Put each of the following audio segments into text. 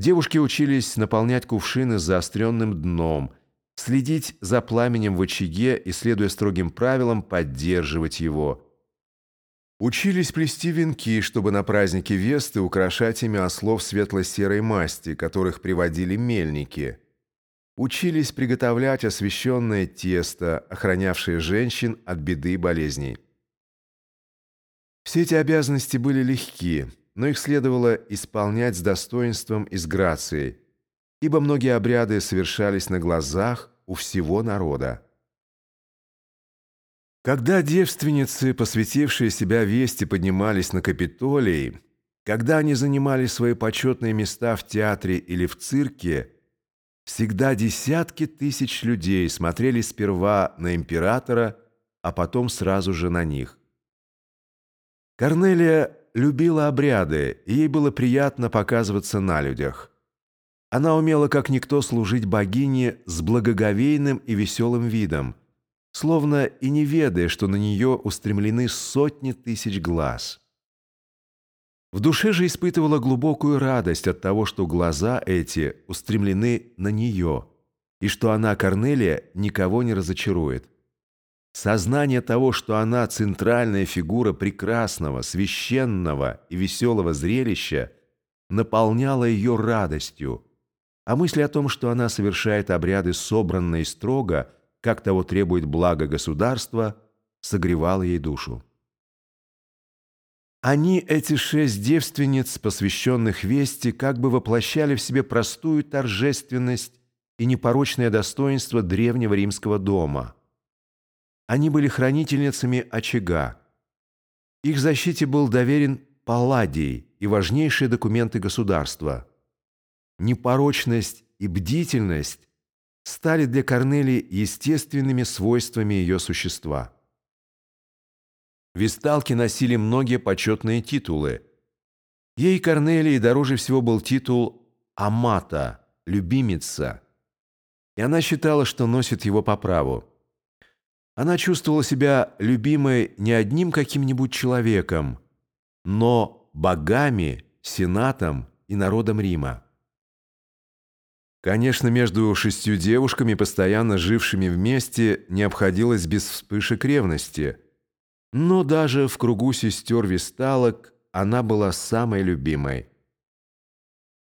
Девушки учились наполнять кувшины заостренным дном, следить за пламенем в очаге и, следуя строгим правилам, поддерживать его. Учились плести венки, чтобы на празднике Весты украшать ими ослов светло-серой масти, которых приводили мельники. Учились приготовлять освященное тесто, охранявшее женщин от беды и болезней. Все эти обязанности были легки, но их следовало исполнять с достоинством и с грацией, ибо многие обряды совершались на глазах у всего народа. Когда девственницы, посвятившие себя вести, поднимались на Капитолий, когда они занимали свои почетные места в театре или в цирке, всегда десятки тысяч людей смотрели сперва на императора, а потом сразу же на них. Корнелия любила обряды, и ей было приятно показываться на людях. Она умела как никто служить богине с благоговейным и веселым видом, словно и не ведая, что на нее устремлены сотни тысяч глаз. В душе же испытывала глубокую радость от того, что глаза эти устремлены на нее, и что она, Корнелия, никого не разочарует. Сознание того, что она центральная фигура прекрасного, священного и веселого зрелища, наполняло ее радостью, а мысль о том, что она совершает обряды собранно и строго, как того требует благо государства, согревала ей душу. Они, эти шесть девственниц, посвященных вести, как бы воплощали в себе простую торжественность и непорочное достоинство древнего римского дома – они были хранительницами очага. Их защите был доверен Палладий и важнейшие документы государства. Непорочность и бдительность стали для Корнелии естественными свойствами ее существа. Висталки носили многие почетные титулы. Ей Корнелии дороже всего был титул «Амата», «любимица», и она считала, что носит его по праву. Она чувствовала себя любимой не одним каким-нибудь человеком, но богами, сенатом и народом Рима. Конечно, между шестью девушками, постоянно жившими вместе, не обходилось без вспышек ревности. Но даже в кругу сестер Висталок она была самой любимой.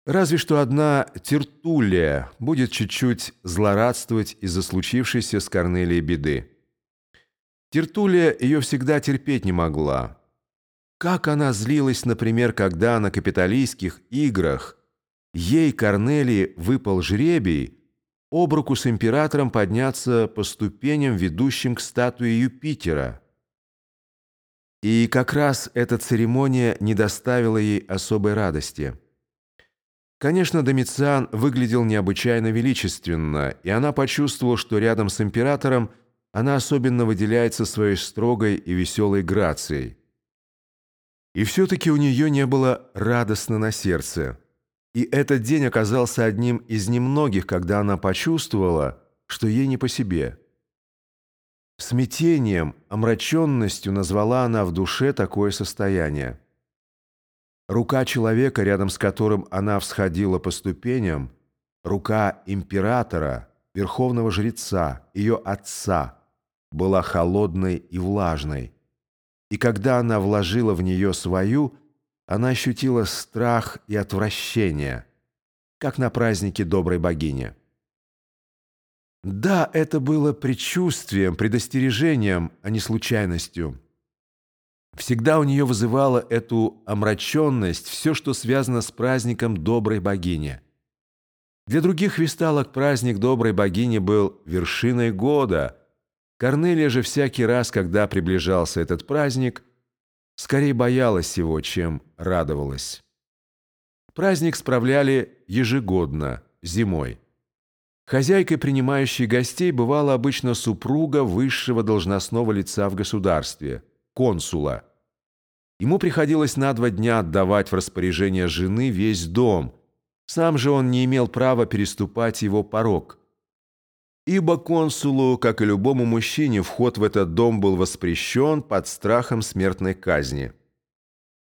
Разве что одна Тертулия будет чуть-чуть злорадствовать из-за случившейся с Корнелией беды. Тертулия ее всегда терпеть не могла. Как она злилась, например, когда на капиталистских играх ей, Корнелии, выпал жребий об руку с императором подняться по ступеням, ведущим к статуе Юпитера. И как раз эта церемония не доставила ей особой радости. Конечно, Домициан выглядел необычайно величественно, и она почувствовала, что рядом с императором – она особенно выделяется своей строгой и веселой грацией. И все-таки у нее не было радостно на сердце. И этот день оказался одним из немногих, когда она почувствовала, что ей не по себе. Смятением, омраченностью назвала она в душе такое состояние. Рука человека, рядом с которым она всходила по ступеням, рука императора, верховного жреца, ее отца – была холодной и влажной. И когда она вложила в нее свою, она ощутила страх и отвращение, как на празднике доброй богини. Да, это было предчувствием, предостережением, а не случайностью. Всегда у нее вызывало эту омраченность все, что связано с праздником доброй богини. Для других висталок праздник доброй богини был вершиной года – Корнелия же всякий раз, когда приближался этот праздник, скорее боялась его, чем радовалась. Праздник справляли ежегодно, зимой. Хозяйкой, принимающей гостей, бывала обычно супруга высшего должностного лица в государстве, консула. Ему приходилось на два дня отдавать в распоряжение жены весь дом. Сам же он не имел права переступать его порог – Ибо консулу, как и любому мужчине, вход в этот дом был воспрещен под страхом смертной казни –